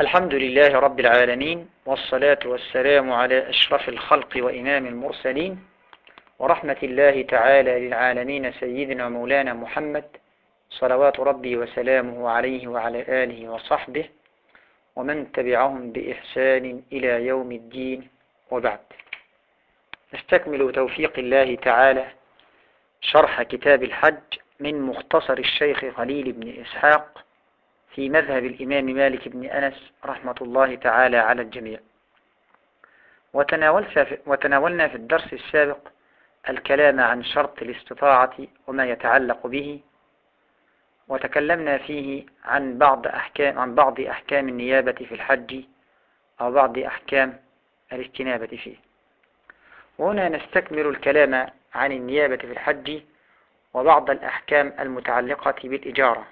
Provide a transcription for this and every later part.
الحمد لله رب العالمين والصلاة والسلام على أشرف الخلق وإمام المرسلين ورحمة الله تعالى للعالمين سيدنا مولانا محمد صلوات ربي وسلامه عليه وعلى آله وصحبه ومن تبعهم بإحسان إلى يوم الدين وبعد. نستكمل توفيق الله تعالى شرح كتاب الحج من مختصر الشيخ خليل بن إسحاق في مذهب الإمام مالك بن أنس رحمة الله تعالى على الجميع. وتناولنا في الدرس السابق الكلام عن شرط الاستطاعة وما يتعلق به وتكلمنا فيه عن بعض أحكام عن بعض أحكام النيابة في الحج أو بعض أحكام الاستنابة فيه. وهنا نستكمل الكلام عن النيابة في الحج وبعض الأحكام المتعلقة بالإجارة.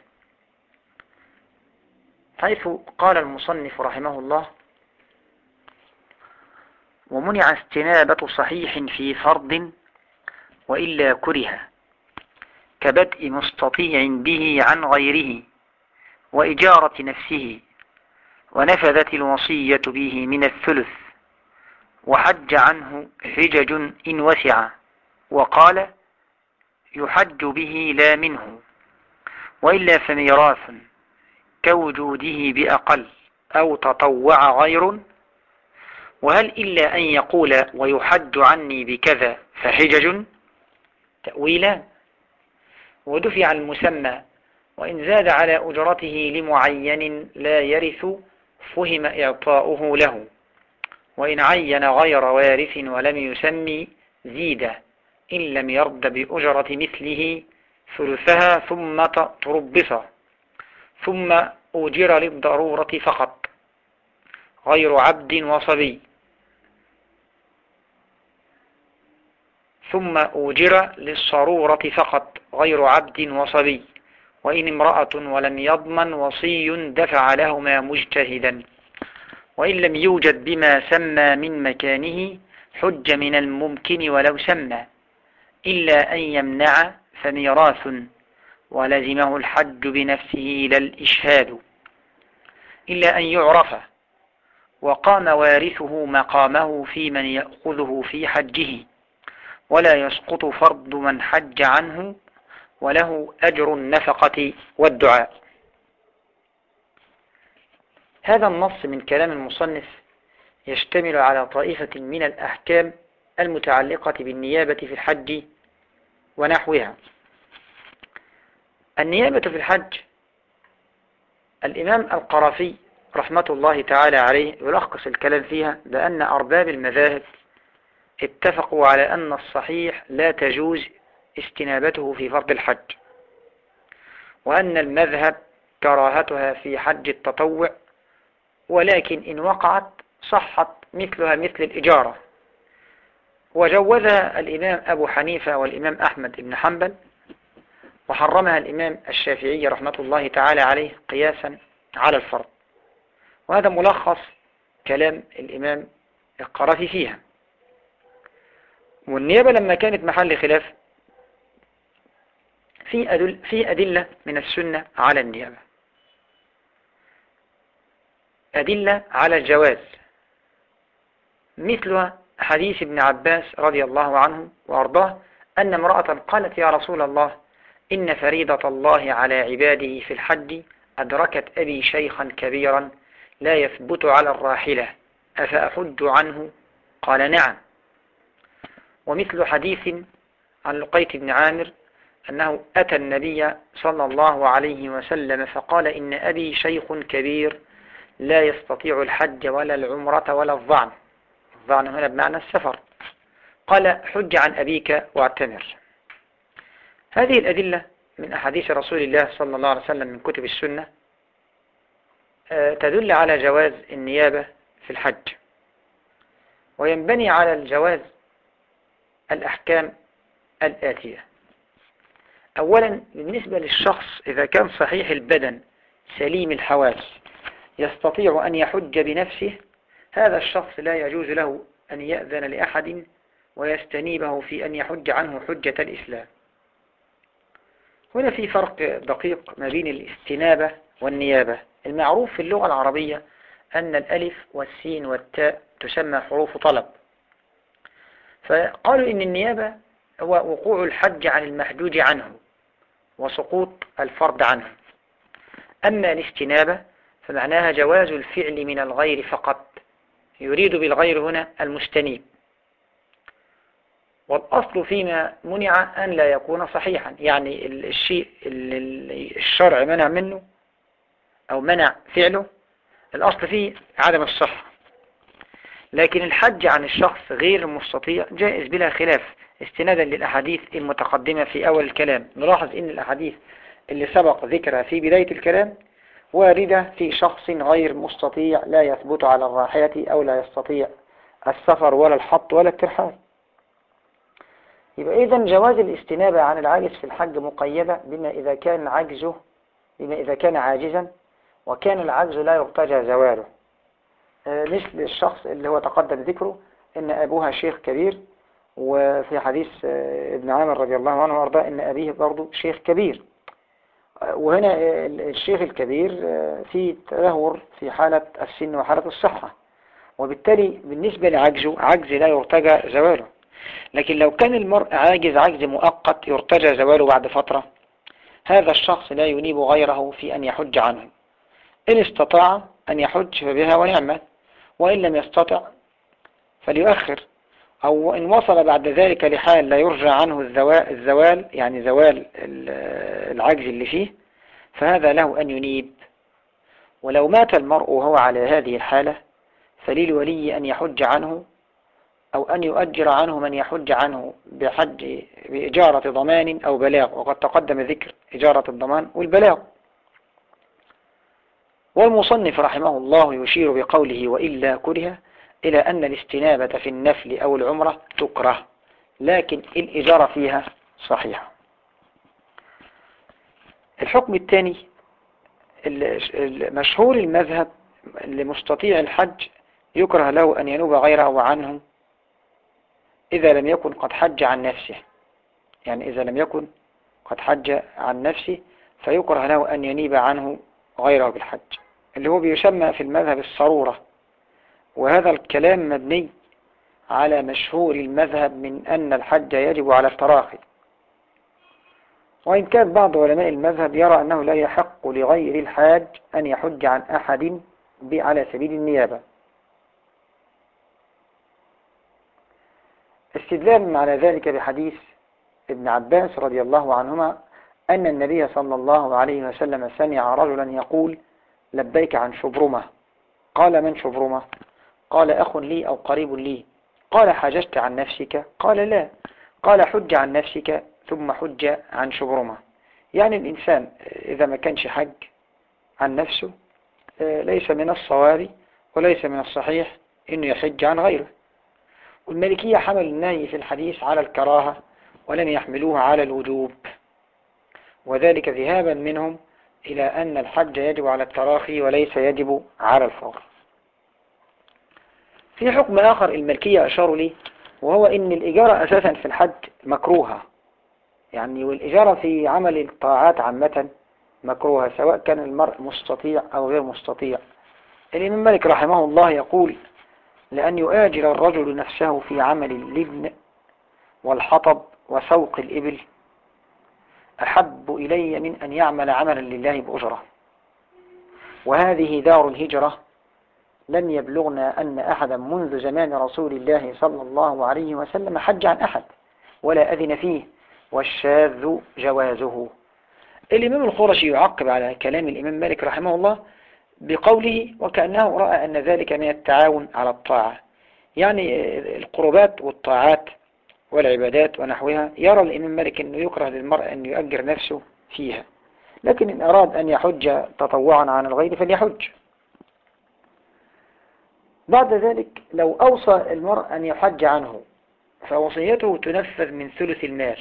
حيث قال المصنف رحمه الله ومنع استنابة صحيح في فرض وإلا كره كبدء مستطيع به عن غيره وإجارة نفسه ونفذت الوصية به من الثلث وحج عنه حجج إن وسع وقال يحج به لا منه وإلا فميراث كوجوده بأقل أو تطوع غير وهل إلا أن يقول ويحج عني بكذا فحجج؟ تأويلا. ودفع المسمى وإن زاد على أجرته لمعين لا يرث فهم إعطاؤه له. وإن عين غير وارث ولم يسمي زيد إن لم يرد بأجرة مثله ثلثها ثم تربص ثم أوجر للضرورة فقط. غير عبد وصبي. ثم أوجر للصرورة فقط. غير عبد وصبي. وإن امرأة ولم يضمن وصي دفع لهما مجتهدا. وإن لم يوجد بما سمى من مكانه حج من الممكن ولو سمى. إلا أن يمنع فميراث. ولزمه الحج بنفسه لا الإشهاد إلا أن يعرف وقام وارثه مقامه في من يأخذه في حجه ولا يسقط فرض من حج عنه وله أجر النفقة والدعاء. هذا النص من كلام المصنف يشتمل على طائفة من الأحكام المتعلقة بالنيابة في الحج ونحوها. النيابة في الحج. الإمام القرافي رحمة الله تعالى عليه يلخص الكلام فيها بأن أرباب المذاهب اتفقوا على أن الصحيح لا تجوز استنابته في فرض الحج وأن المذهب كراهتها في حج التطوع ولكن إن وقعت صحت مثلها مثل الإجارة. وجوزها الإمام أبو حنيفة والإمام أحمد بن حنبل وحرمها الإمام الشافعي رحمة الله تعالى عليه قياسا على الفرض. وهذا ملخص كلام الإمام القرافي فيها. والنيابة لما كانت محل خلاف في أدل في أدلة من السنة على النيابة. أدلة على الجواز. مثلها حديث ابن عباس رضي الله عنه وأرضاه أن امرأة قالت يا رسول الله إن فريضة الله على عباده في الحج أدركت أبي شيخا كبيرا لا يثبت على الراحلة أفأحج عنه؟ قال نعم. ومثل حديث عن لقيت بن عامر أنه أتى النبي صلى الله عليه وسلم فقال إن أبي شيخ كبير لا يستطيع الحج ولا العمرة ولا الظعن. الظعن هنا بمعنى السفر. قال حج عن أبيك واعتمر. هذه الأدلة من أحاديث رسول الله صلى الله عليه وسلم من كتب السنة آه، تدل على جواز النيابة في الحج وينبني على الجواز الأحكام الآتية. أولا بالنسبة للشخص إذا كان صحيح البدن سليم الحواس يستطيع أن يحج بنفسه هذا الشخص لا يجوز له أن يأذن لأحد ويستنيبه في أن يحج عنه حجة الإسلام. هنا في فرق دقيق ما بين الاستنابة والنيابة. المعروف في اللغة العربية أن الألف والسين والتاء تسمى حروف طلب. فقالوا إن النيابة هو وقوع الحج عن المحجوج عنه وسقوط الفرد عنه. أما الاستنابة فمعناها جواز الفعل من الغير فقط يريد بالغير هنا المستنيب. والأصل فيما منع أن لا يكون صحيحا. يعني الشيء اللي الشرع منع منه أو منع فعله الأصل فيه عدم الصحة. لكن الحج عن الشخص غير المستطيع جائز بلا خلاف استنادا للأحاديث المتقدمة في أول الكلام. نلاحظ أن الأحاديث اللي سبق ذكرها في بداية الكلام واردة في شخص غير مستطيع لا يثبت على الراحلة أو لا يستطيع السفر ولا الحط ولا الترحال. يبقى إذا جواز الاستنابة عن العاجز في الحج مقيدة بما إذا كان عجزه بما إذا كان عاجزا وكان العجز لا يرتجى زواله. آه، مثل الشخص اللي هو تقدم ذكره إن أبوها شيخ كبير وفي حديث آه، ابن عامر رضي الله عنه وأرضاه إن أبيه برضه شيخ كبير. آه، وهنا الشيخ الكبير في تدهور في حالة السن وحالة الصحة. وبالتالي بالنسبة لعجزه عجز لا يرتجى زواله. لكن لو كان المرء عاجز عجز مؤقت يرتجى زواله بعد فترة هذا الشخص لا ينيب غيره في أن يحج عنه. إن استطاع أن يحج فبها ونعمة وإن لم يستطع فليؤخر. أو إن وصل بعد ذلك لحال لا يرجى عنه الزوال يعني زوال العجز اللي فيه فهذا له أن ينيب. ولو مات المرء وهو على هذه الحالة فللولي أن يحج عنه أو أن يؤجر عنه من يحج عنه بحج بإجارة ضمان أو بلاغ. وقد تقدم ذكر إجارة الضمان والبلاغ. والمصنف رحمه الله يشير بقوله وإلا كره إلى أن الاستنابة في النفل أو العمرة تكره لكن الإجارة فيها صحيحة. الحكم الثاني مشهور المذهب لمستطيع الحج يكره له أن ينوب غيره عنه إذا لم يكن قد حج عن نفسه. يعني إذا لم يكن قد حج عن نفسه فيكره له أن ينيب عنه غيره بالحج. اللي هو بيسمى في المذهب الصرورة. وهذا الكلام مبني على مشهور المذهب من أن الحج يجب على التراخي. وإن كان بعض علماء المذهب يرى أنه لا يحق لغير الحاج أن يحج عن أحد على سبيل النيابة. استدلال على ذلك بحديث ابن عباس رضي الله عنهما أن النبي صلى الله عليه وسلم سمع رجلا يقول لبيك عن شبرمة قال من شبرمة؟ قال أخ لي أو قريب لي قال حججت عن نفسك قال لا قال حج عن نفسك ثم حج عن شبرمة يعني الإنسان إذا ما كانش حج عن نفسه ليس من الصواب وليس من الصحيح إنه يحج عن غيره. والمالكية حمل النهي في الحديث على الكراهة ولم يحملوها على الوجوب. وذلك ذهابا منهم إلى أن الحج يجب على التراخي وليس يجب على الفور في حكم آخر الملكية أشاروا لي وهو إن الإجارة أساسا في الحج مكروهة. يعني والإجارة في عمل الطاعات عامة مكروهة سواء كان المرء مستطيع أو غير مستطيع. الإمام مالك رحمه الله يقول لأن يؤاجر الرجل نفسه في عمل اللبن والحطب وسوق الإبل. أحب إلي من أن يعمل عملا لله بأجرة. وهذه دار الهجرة. لم يبلغنا أن أحدا منذ زمان رسول الله صلى الله عليه وسلم حج عن أحد ولا أذن فيه. والشاذ جوازه. الإمام الخرشي يعقب على كلام الإمام مالك رحمه الله بقوله وكأنه رأى أن ذلك من التعاون على الطاعة. يعني القربات والطاعات والعبادات ونحوها يرى الإمام مالك أنه يكره للمرء أن يؤجر نفسه فيها. لكن إن أراد أن يحج تطوعا عن الغير فليحج. بعد ذلك لو أوصى المرء أن يحج عنه فوصيته تنفذ من ثلث المال.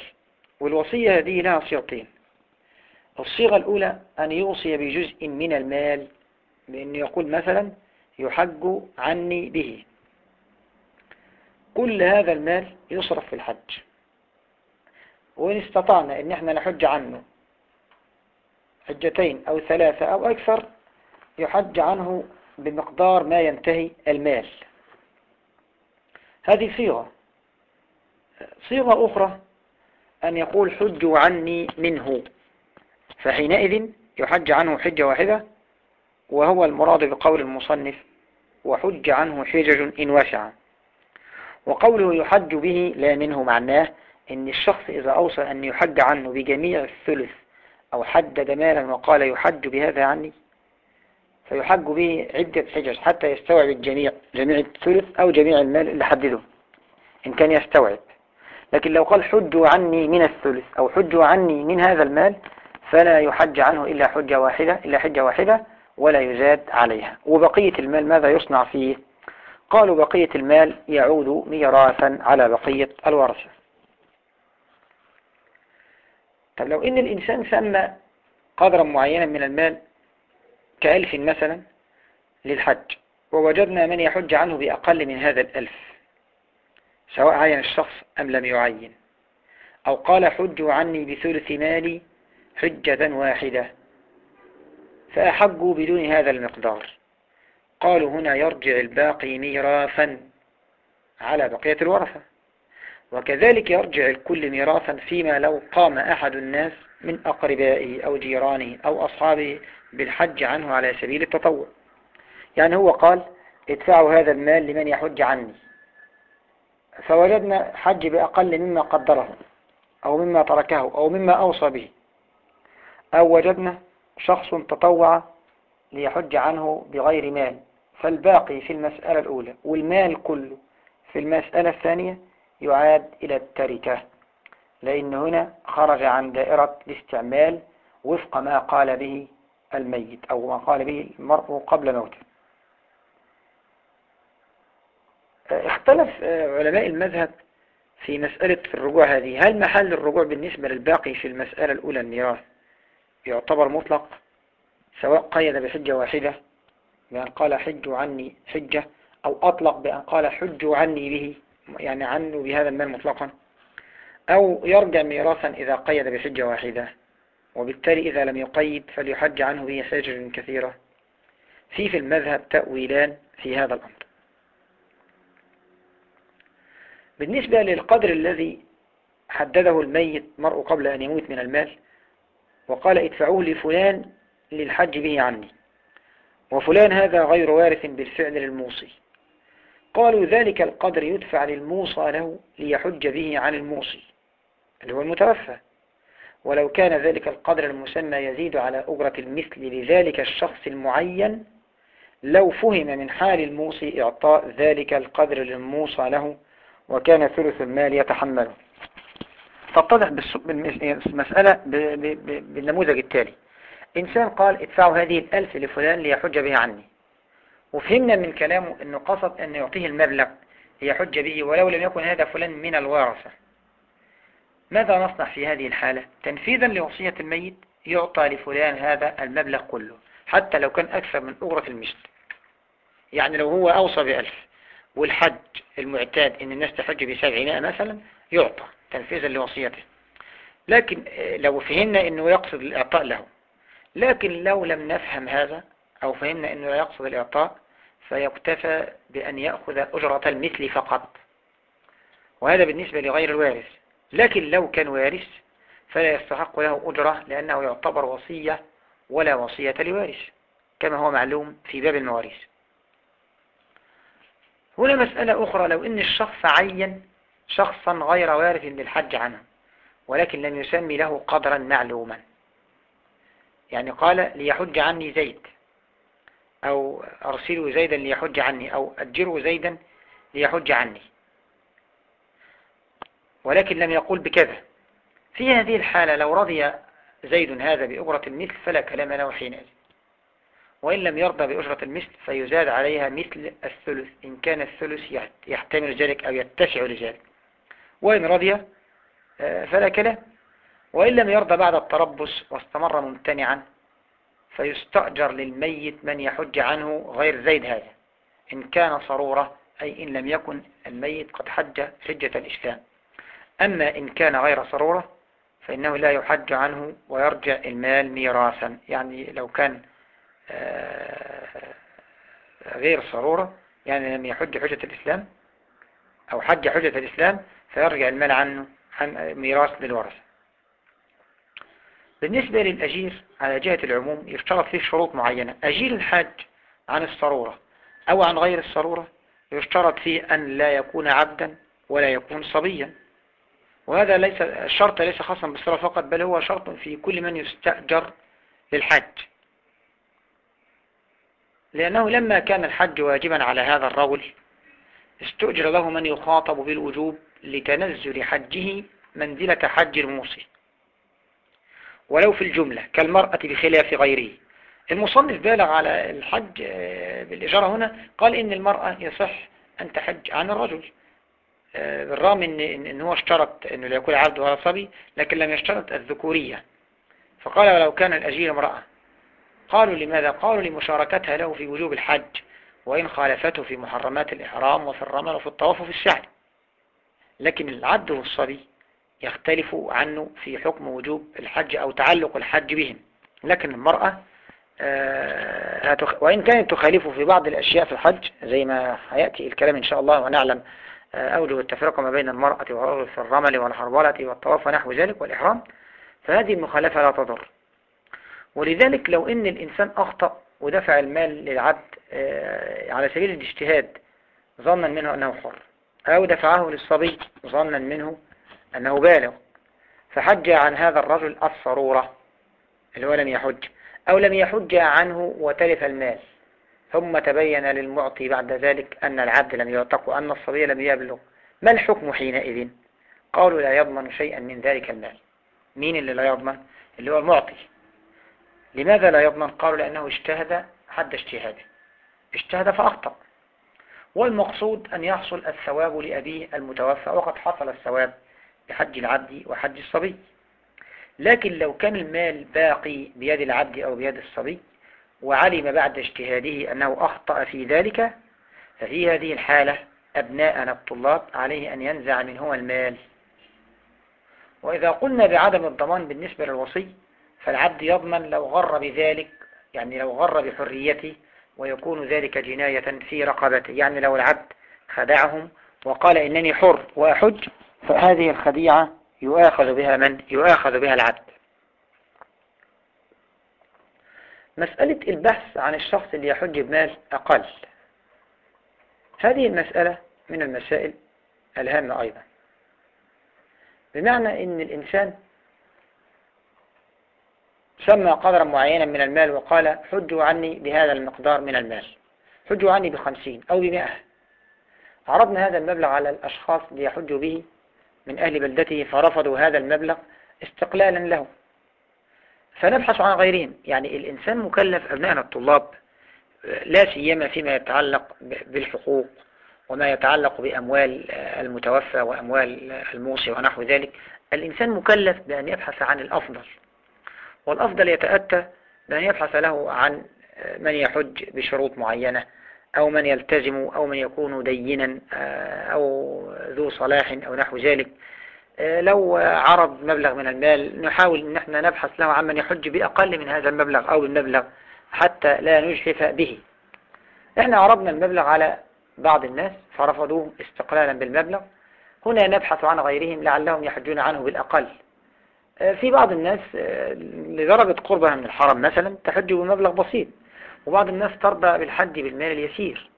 والوصية هذه لها صيغتين. الصيغة الأولى أن يوصي بجزء من المال بأنه يقول مثلا يحج عني به. كل هذا المال يصرف في الحج. وإن استطعنا أن إحنا نحج عنه حجتين أو ثلاثة أو أكثر يحج عنه بمقدار ما ينتهي المال. هذه صيغة. صيغة أخرى أن يقول حجوا عني منه. فحينئذ يحج عنه حجة واحدة وهو المراد بقول المصنف وحج عنه حجج إن وسع وقوله يحج به لا منه معناه إن الشخص إذا أوصى أن يحج عنه بجميع الثلث أو حدد مالا وقال يحج بهذا عني فيحج به عدة حجج حتى يستوعب الجميع جميع الثلث أو جميع المال اللي حدده إن كان يستوعب. لكن لو قال حجوا عني من الثلث أو حجوا عني من هذا المال فلا يحج عنه إلا حجة واحدة إلا حجة واحدة ولا يزاد عليها. وبقية المال ماذا يصنع فيه؟ قالوا بقية المال يعود ميراثا على بقية الورثة. طب لو إن الإنسان سمى قدرا معينا من المال كألف مثلا للحج ووجدنا من يحج عنه بأقل من هذا الألف سواء عين الشخص أم لم يعين. أو قال حجوا عني بثلث مالي حجة واحدة. فأحجوا بدون هذا المقدار. قالوا هنا يرجع الباقي ميراثا على بقية الورثة. وكذلك يرجع الكل ميراثا فيما لو قام أحد الناس من أقربائه أو جيرانه أو أصحابه بالحج عنه على سبيل التطوع. يعني هو قال ادفعوا هذا المال لمن يحج عني. فوجدنا حج بأقل مما قدره أو مما تركه أو مما أوصى به. أو وجدنا شخص تطوع ليحج عنه بغير مال. فالباقي في المسألة الأولى والمال كله في المسألة الثانية يعاد إلى التركة لأن هنا خرج عن دائرة الاستعمال وفق ما قال به الميت أو ما قال به المرء قبل موته. اختلف علماء المذهب في مسألة الرجوع هذه. هل محل الرجوع بالنسبة للباقي في المسألة الأولى الميراث يعتبر مطلق سواء قيد بحجة واحدة بأن قال حجوا عني حجة أو أطلق بأن قال حجوا عني به يعني عنه بهذا المال مطلقا. أو يرجع ميراثا إذا قيد بحجة واحدة وبالتالي إذا لم يقيد فليحج عنه به حجج كثيرة. في في المذهب تأويلان في هذا الأمر. بالنسبة للقدر الذي حدده الميت مرء قبل أن يموت من المال وقال ادفعوه لفلان للحج به عني. وفلان هذا غير وارث بالفعل للموصي. قالوا ذلك القدر يدفع للموصى له ليحج به عن الموصي اللي هو المتوفى. ولو كان ذلك القدر المسمى يزيد على أجرة المثل لذلك الشخص المعين لو فهم من حال الموصي إعطاء ذلك القدر للموصى له وكان ثلث المال يتحمله. تتضح بالمسألة بالنموذج التالي. إنسان قال ادفعوا هذه الألف لفلان ليحج به عني. وفهمنا من كلامه أنه قصد أن يعطيه المبلغ ليحج به ولو لم يكن هذا فلان من الوارثة. ماذا نصنع في هذه الحالة؟ تنفيذا لوصية الميت يعطى لفلان هذا المبلغ كله حتى لو كان أكثر من أجرة المثل يعني لو هو أوصى بألف والحج المعتاد أن الناس تحج بسبعمائة مثلا يعطى تنفيذا لوصيته. لكن لو فهمنا أنه يقصد الإعطاء له. لكن لو لم نفهم هذا أو فهمنا أنه لا يقصد الإعطاء فيكتفى بأن يأخذ أجرة المثل فقط. وهذا بالنسبة لغير الوارث. لكن لو كان وارث فلا يستحق له أجرة لأنه يعتبر وصية ولا وصية لوارث كما هو معلوم في باب المواريث. هنا مسألة أخرى. لو إن الشخص عين شخصا غير وارث للحج عنه ولكن لم يسمي له قدرا معلوما. يعني قال ليحج عني زيد أو أرسلوا زيدا ليحج عني أو أجروا زيدا ليحج عني. ولكن لم يقول بكذا. في هذه الحالة لو رضي زيد هذا بأجرة المثل فلا كلام له حينئذ. وإن لم يرضى بأجرة المثل فيزاد عليها مثل الثلث إن كان الثلث يحتمل ذلك أو يتسع لذلك. وإن رضي آه، فلا كلام وإن لم يرضى بعد التربص واستمر ممتنعا فيستأجر للميت من يحج عنه غير زيد هذا. إن كان صرورة أي إن لم يكن الميت قد حج حجة الإسلام. أما إن كان غير صرورة فإنه لا يحج عنه ويرجع المال ميراثا. يعني لو كان آه، غير صرورة يعني لم يحج حجة الإسلام أو حج حجة الإسلام فيرجع المال عنه عن ميراث للورثة بالنسبة للأجير على جهة العموم يشترط فيه شروط معينة. أجير الحاج عن الصرورة أو عن غير الصرورة يشترط فيه أن لا يكون عبدا ولا يكون صبيا. وهذا ليس الشرط ليس خاصا بالصلاة فقط بل هو شرط في كل من يستأجر للحج. لأنه لما كان الحج واجبا على هذا الرجل استؤجر له من يخاطب بالوجوب لتنزل حجه منزلة حج الموصي. ولو في الجملة كالمرأة بخلاف غيره. المصنف بالغ على الحج آه، بالإجارة هنا قال إن المرأة يصح أن تحج عن الرجل. آه، بالرغم إن, إن هو اشترط أنه لا يكون عبد ولا صبي لكن لم يشترط الذكورية. فقال ولو كان الأجير امرأة. قالوا لماذا؟ قالوا لمشاركتها له في وجوب الحج وإن خالفته في محرمات الإحرام وفي الرمل وفي الطواف وفي السعي. لكن العبد والصبي يختلف عنه في حكم وجوب الحج أو تعلق الحج بهم. لكن المرأة آه، وإن كانت تخالفه في بعض الأشياء في الحج زي ما هيأتي الكلام إن شاء الله ونعلم آه، أوجه التفرقة ما بين المرأة والرجل في الرمل والحربلة والطواف ونحو ذلك والإحرام فهذه المخالفة لا تضر. ولذلك لو إن الإنسان أخطأ ودفع المال للعبد آه، على سبيل الاجتهاد ظنا منه أنه حر. أو دفعه للصبي ظنا منه أنه بالغ فحج عن هذا الرجل الصرورة اللي هو لم يحج أو لم يحج عنه وتلف المال. ثم تبين للمعطي بعد ذلك أن العبد لم يعتق وأن الصبي لم يبلغ. ما الحكم حينئذ؟ قالوا لا يضمن شيئا من ذلك المال. مين اللي لا يضمن؟ اللي هو المعطي. لماذا لا يضمن؟ قالوا لأنه اجتهد حد اجتهاده. اجتهد فأخطأ. والمقصود أن يحصل الثواب لأبيه المتوفى وقد حصل الثواب بحج العبد وحج الصبي. لكن لو كان المال باقي بيد العبد أو بيد الصبي وعلم بعد اجتهاده أنه أخطأ في ذلك ففي هذه الحالة أبناءنا الطلاب عليه أن ينزع منهما المال. وإذا قلنا بعدم الضمان بالنسبة للوصي فالعبد يضمن لو غر بذلك يعني لو غر بحريته ويكون ذلك جناية في رقبته. يعني لو العبد خدعهم وقال إنني حر وأحج فهذه الخديعة يؤاخذ بها من؟ يؤاخذ بها العبد. مسألة البحث عن الشخص اللي يحج بمال أقل. هذه المسألة من المسائل الهامة أيضا. بمعنى أن الإنسان سمى قدرا معينا من المال وقال حجوا عني بهذا المقدار من المال. حجوا عني بخمسين أو بمئة. عرضنا هذا المبلغ على الأشخاص ليحجوا به من أهل بلدته فرفضوا هذا المبلغ استقلالا له. فنبحث عن غيرهم. يعني الإنسان مكلف أبنائنا الطلاب لا سيما فيما يتعلق بالحقوق وما يتعلق بأموال المتوفى وأموال الموصي ونحو ذلك. الإنسان مكلف بأن يبحث عن الأفضل. والأفضل يتأتى بأن يبحث له عن من يحج بشروط معينة أو من يلتزم أو من يكون دينا أو ذو صلاح أو نحو ذلك. لو عرض مبلغ من المال نحاول أن إحنا نبحث له عن من يحج بأقل من هذا المبلغ أو المبلغ حتى لا نجحف به. إحنا عرضنا المبلغ على بعض الناس فرفضوه استقلالا بالمبلغ. هنا نبحث عن غيرهم لعلهم يحجون عنه بالأقل. في بعض الناس لدرجة قربها من الحرم مثلا تحج بمبلغ بسيط وبعض الناس ترضى بالحج بالمال اليسير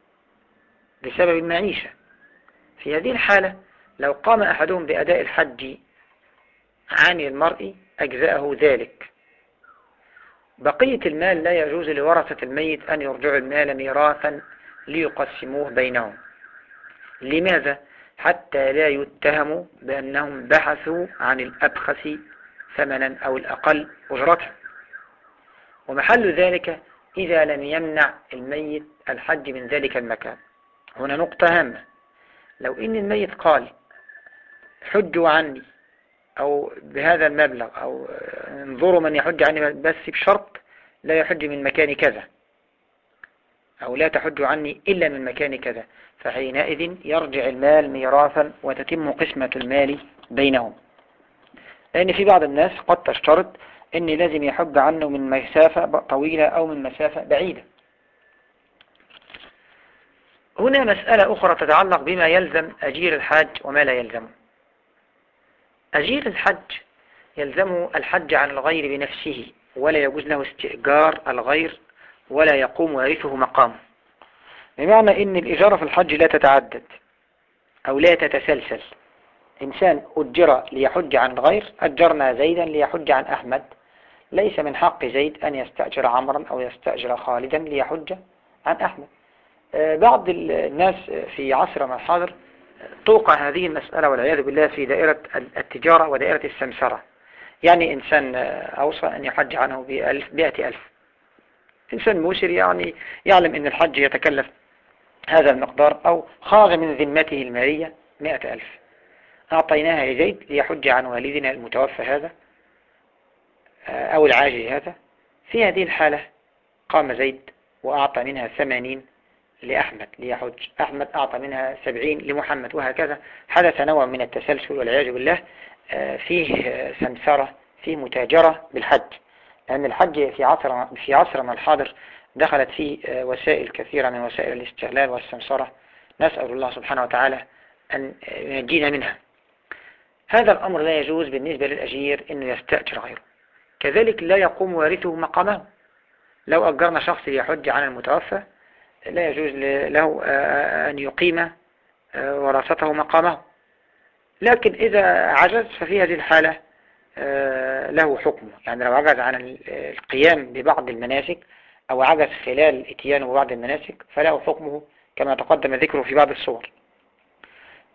بسبب المعيشة. في هذه الحالة لو قام أحدهم بأداء الحج عن المرء أجزاءه ذلك. بقية المال لا يجوز لورثة الميت أن يرجعوا المال ميراثا ليقسموه بينهم. لماذا؟ حتى لا يتهموا بأنهم بحثوا عن الأبخس ثمنا أو الأقل أجرته ومحل ذلك إذا لم يمنع الميت الحج من ذلك المكان. هنا نقطة هامة. لو إن الميت قال حجوا عني أو بهذا المبلغ أو انظروا من يحج عني بس بشرط لا يحج من مكان كذا. أو لا تحج عني إلا من مكان كذا. فحينئذ يرجع المال ميراثا وتتم قسمة المال بينهم. لأن في بعض الناس قد تشترط أن لازم يحج عنه من مسافة طويلة أو من مسافة بعيدة. هنا مسألة أخرى تتعلق بما يلزم أجير الحاج وما لا يلزمه أجير الحج يلزم الحج عن الغير بنفسه ولا يجوز له استئجار الغير ولا يقوم ويرثه مقامه بمعنى إن الإجارة في الحج لا تتعدد أو لا تتسلسل. إنسان أجر ليحج عن الغير أجرنا زيدا ليحج عن أحمد. ليس من حق زيد أن يستأجر عمرا أو يستأجر خالدا ليحج عن أحمد. آه، بعض الناس في عصرنا الحاضر توقع هذه المسألة والعياذ بالله في دائرة التجارة ودائرة السمسرة. يعني إنسان أوصى أن يحج عنه بألف بأتي ألف. إنسان موسر يعني يعلم أن الحج يتكلف هذا المقدار أو خاض من ذمته المالية مئة ألف. أعطيناها لزيد ليحج عن والدنا المتوفى هذا أو العاجل هذا. في هذه الحالة قام زيد وأعطى منها ثمانين لأحمد ليحج. أحمد أعطى منها سبعين لمحمد وهكذا حدث نوع من التسلسل والعياذ بالله آه، فيه سمسرة فيه متاجرة بالحج. لأن الحج في عصر في عصرنا الحاضر دخلت فيه آه، وسائل كثيرة من وسائل الاستغلال والسمسرة. نسأل الله سبحانه وتعالى أن ينجينا منها. هذا الأمر لا يجوز بالنسبة للأجير أنه يستأجر غيره. كذلك لا يقوم وارثه مقامه. لو أجرنا شخص ليحج عن المتوفى لا يجوز له آه، أن يقيم آه، وراثته مقامه. لكن إذا عجز ففي هذه الحالة آه، له حكمه. يعني لو عجز عن القيام ببعض المناسك أو عجز خلال إتيانه ببعض المناسك فله حكمه كما تقدم ذكره في بعض الصور.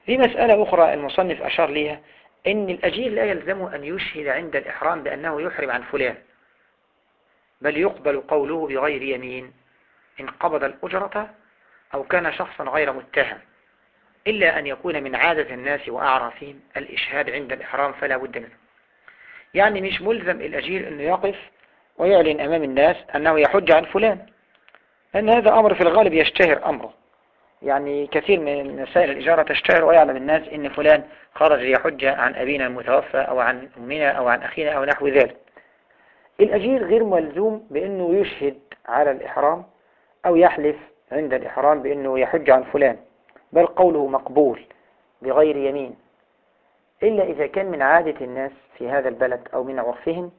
في مسألة أخرى المصنف أشار ليها إن الأجير لا يلزم أن يشهد عند الإحرام بأنه يحرم عن فلان بل يقبل قوله بغير يمين إن قبض الأجرة أو كان شخصا غير متهم إلا أن يكون من عادة الناس وأعرافهم الإشهاد عند الإحرام فلا بد منه. يعني مش ملزم الأجير أنه يقف ويعلن أمام الناس أنه يحج عن فلان لأن هذا أمر في الغالب يشتهر أمره. يعني كثير من مسائل الإجارة تشتهر ويعلم الناس أن فلان خرج ليحج عن أبينا المتوفى أو عن أمنا أو عن أخينا أو نحو ذلك. الأجير غير ملزوم بأنه يشهد على الإحرام أو يحلف عند الإحرام بأنه يحج عن فلان بل قوله مقبول بغير يمين. إلا إذا كان من عادة الناس في هذا البلد أو من عرفهم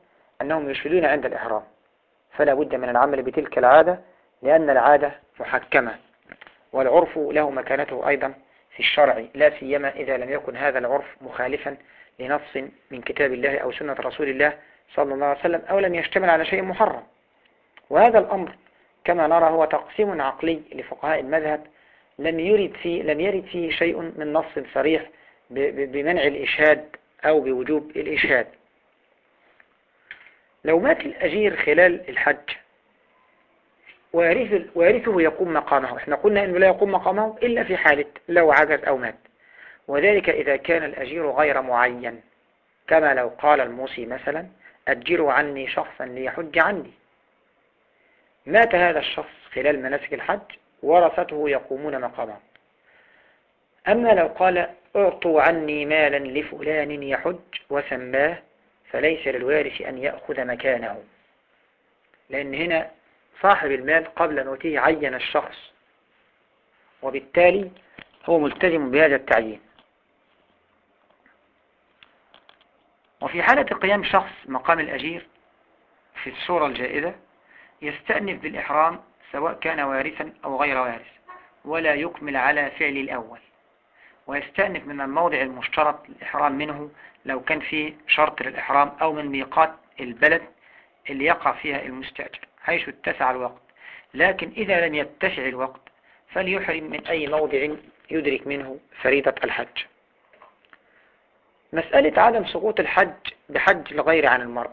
أنهم يشهدون عند الإحرام فلا بد من العمل بتلك العادة لأن العادة محكمة. والعرف له مكانته أيضا في الشرع لا سيما إذا لم يكن هذا العرف مخالفا لنص من كتاب الله أو سنة رسول الله صلى الله عليه وسلم أو لم يشتمل على شيء محرم. وهذا الأمر كما نرى هو تقسيم عقلي لفقهاء المذهب لم يرد فيه لم يرد فيه شيء من نص صريح بمنع الإشهاد أو بوجوب الإشهاد. لو مات الأجير خلال الحج وارثه يقوم مقامه. إحنا قلنا إنه لا يقوم مقامه إلا في حالة لو عجز أو مات. وذلك إذا كان الأجير غير معين. كما لو قال الموصي مثلا أجروا عني شخصا ليحج عني. مات هذا الشخص خلال مناسك الحج ورثته يقومون مقامه. أما لو قال أعطوا عني مالا لفلان يحج وسماه فليس للوارث أن يأخذ مكانه. لأن هنا صاحب المال قبل موته عين الشخص وبالتالي هو ملتزم بهذا التعيين. وفي حالة قيام شخص مقام الأجير في الصورة الجائزة يستأنف بالإحرام سواء كان وارثا أو غير وارث ولا يكمل على فعل الأول. ويستأنف من الموضع المشترط للإحرام منه لو كان فيه شرط للإحرام أو من ميقات البلد اللي يقع فيها المستأجر. حيث اتسع الوقت. لكن إذا لم يتسع الوقت فليحرم من أي موضع يدرك منه فريضة الحج. مسألة عدم سقوط الحج بحج الغير عن المرء.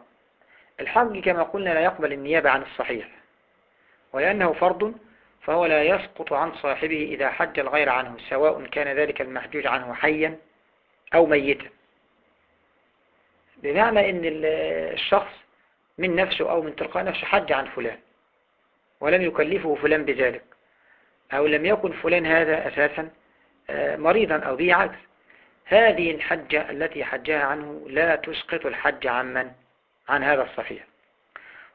الحج كما قلنا لا يقبل النيابة عن الصحيح ولأنه فرض فهو لا يسقط عن صاحبه إذا حج الغير عنه سواء كان ذلك المحجوج عنه حيا أو ميتا. بمعنى أن الشخص من نفسه أو من تلقاء نفسه حج عن فلان ولم يكلفه فلان بذلك أو لم يكن فلان هذا أساسا آه، مريضا أو به عجز هذه الحجة التي حجها عنه لا تسقط الحج عن من عن هذا الصحيح.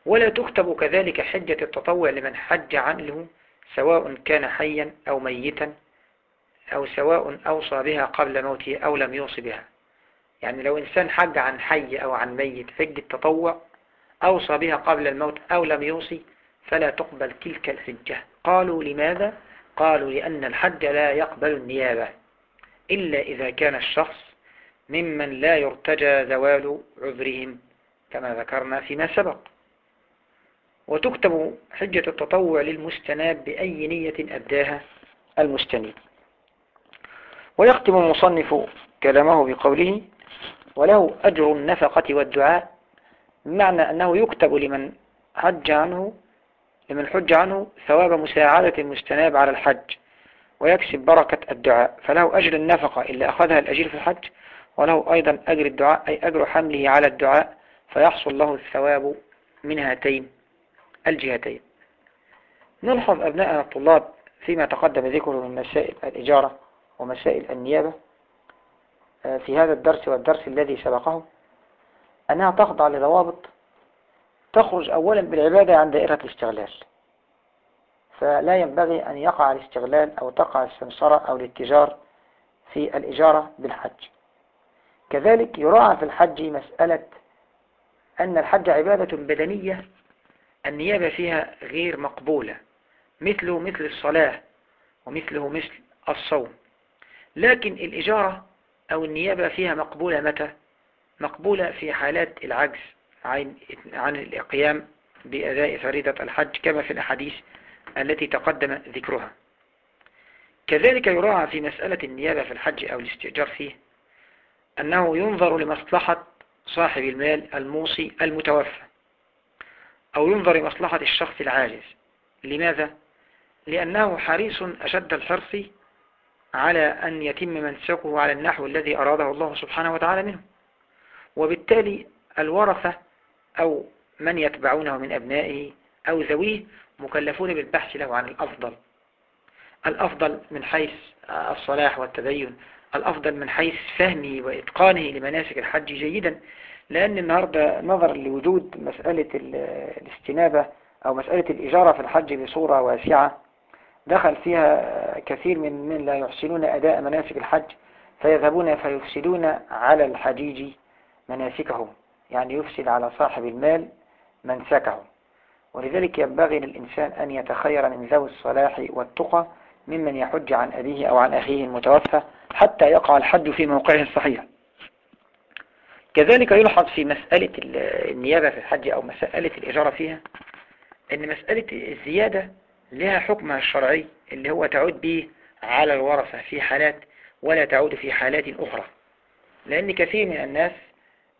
ولا تكتب كذلك حجة التطوع لمن حج عنه سواء كان حيا أو ميتا أو سواء أوصى بها قبل موته أو لم يوصي بها. يعني لو إنسان حج عن حي أو عن ميت حج التطوع أوصى بها قبل الموت أو لم يوصي فلا تقبل تلك الحجة. قالوا لماذا؟ قالوا لأن الحج لا يقبل النيابة إلا إذا كان الشخص ممن لا يرتجى زوال عذرهم كما ذكرنا فيما سبق. وتكتب حجة التطوع للمستناب بأي نية أداها المستنيب ويختم المصنف كلامه بقوله وله أجر النفقة والدعاء بمعنى أنه يكتب لمن حج عنه لمن حج عنه ثواب مساعدة المستناب على الحج ويكسب بركة الدعاء. فله أجر النفقة اللي أخذها الأجير في الحج وله أيضا أجر الدعاء أي أجر حمله على الدعاء فيحصل له الثواب من هاتين الجهتين. نلحظ أبناءنا الطلاب فيما تقدم ذكره من مسائل الإجارة ومسائل النيابة آه، في هذا الدرس والدرس الذي سبقه. أنها تخضع لضوابط تخرج أولا بالعبادة عن دائرة الاستغلال. فلا ينبغي أن يقع الاستغلال أو تقع السمسرة أو الاتجار في الإجارة بالحج. كذلك يراعى في الحج مسألة أن الحج عبادة بدنية النيابة فيها غير مقبولة مثله مثل الصلاة ومثله مثل الصوم. لكن الإجارة أو النيابة فيها مقبولة متى؟ مقبولة في حالات العجز عن عن القيام بأداء فريضة الحج كما في الأحاديث التي تقدم ذكرها. كذلك يراعى في مسألة النيابة في الحج أو الاستئجار فيه أنه ينظر لمصلحة صاحب المال الموصي المتوفى أو ينظر لمصلحة الشخص العاجز. لماذا؟ لأنه حريص أشد الحرص على أن يتم منسكه على النحو الذي أراده الله سبحانه وتعالى منه. وبالتالي الورثة أو من يتبعونه من أبنائه أو ذويه مكلفون بالبحث له عن الأفضل. الأفضل من حيث الصلاح والتدين الأفضل من حيث فهمه وإتقانه لمناسك الحج جيدا. لأن النهاردة نظرا لوجود مسألة الاستنابة أو مسألة الإجارة في الحج بصورة واسعة دخل فيها كثير من من لا يحسنون أداء مناسك الحج فيذهبون فيفسدون على الحجيج. مناسكهم يعني يفسد على صاحب المال منسكه ولذلك ينبغي للإنسان أن يتخير من ذوي الصلاح والتقى ممن يحج عن أبيه أو عن أخيه المتوفى حتى يقع الحج في موقعه الصحيح. كذلك يلحظ في مسألة النيابة في الحج أو مسألة الإجارة فيها أن مسألة الزيادة لها حكمها الشرعي اللي هو تعود به على الورثة في حالات ولا تعود في حالات أخرى. لأن كثير من الناس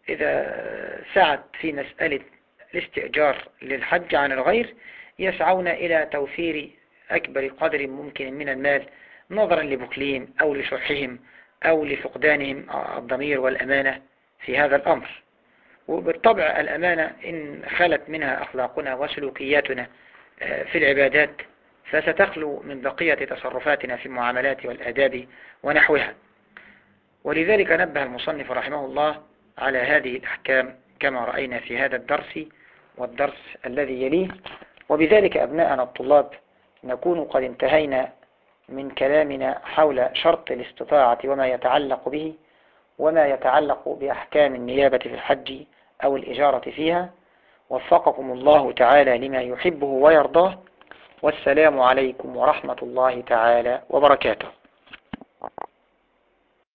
إذا سعت في مسألة الاستئجار للحج عن الغير يسعون إلى توفير أكبر قدر ممكن من المال نظرا لبخلهم أو لشحهم أو لفقدانهم الضمير والأمانة في هذا الأمر. وبالطبع الأمانة إن خلت منها أخلاقنا وسلوكياتنا آه، في العبادات فستخلو من بقية تصرفاتنا في المعاملات والآداب ونحوها. ولذلك نبه المصنف رحمه الله على هذه الأحكام كما رأينا في هذا الدرس والدرس الذي يليه. وبذلك أبناءنا الطلاب نكون قد انتهينا من كلامنا حول شرط الاستطاعة وما يتعلق به وما يتعلق بأحكام النيابة في الحج أو الإجارة فيها. وفقكم الله تعالى لما يحبه ويرضاه. والسلام عليكم ورحمة الله تعالى وبركاته.